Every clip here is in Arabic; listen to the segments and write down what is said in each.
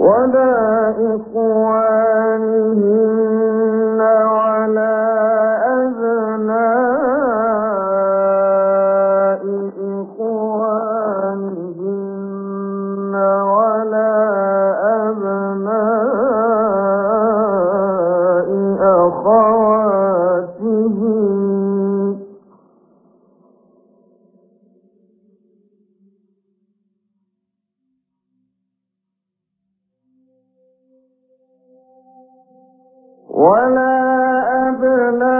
ولا إخوانهم ولا أدنى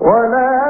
ولا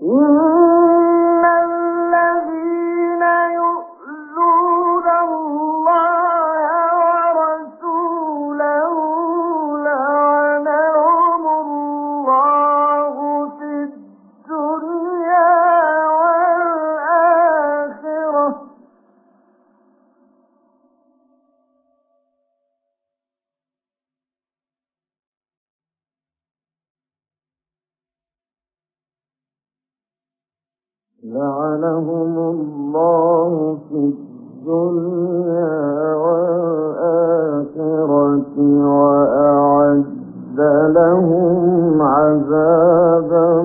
嗯。嗯 لعنهم الله في الدنيا والآخرة وأعد لهم عذابا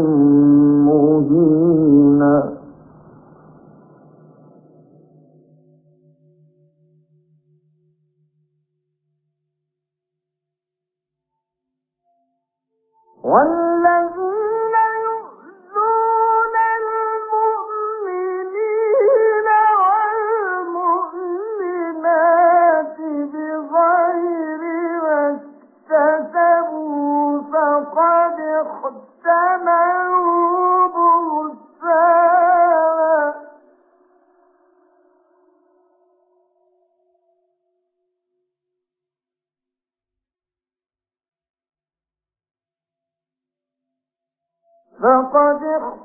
مهينا One.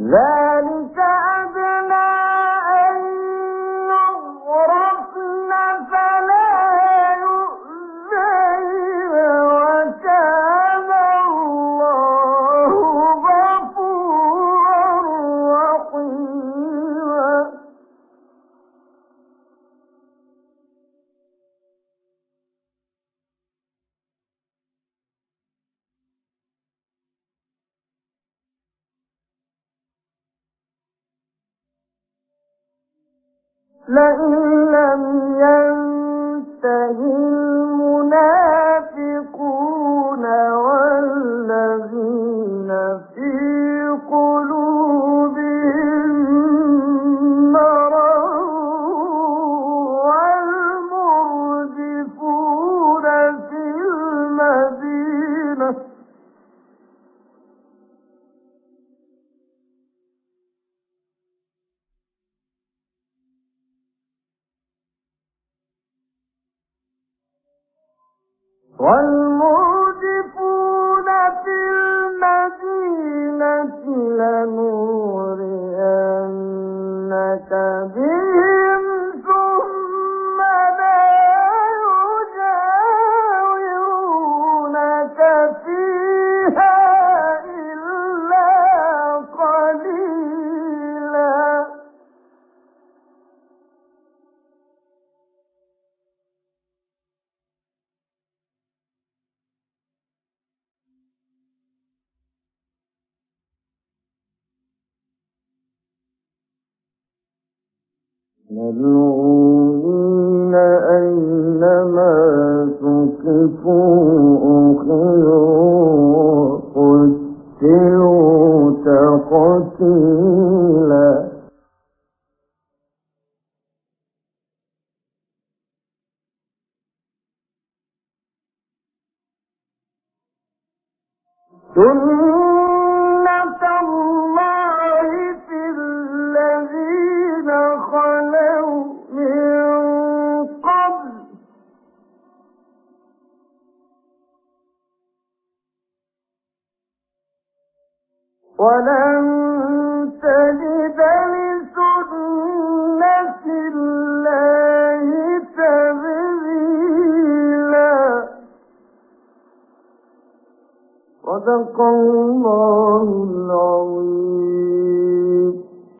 ذلك لئن لم ينتهي والمؤمنين للذين أينما تكفوا أخذوا قتلوا تقتيلا ثم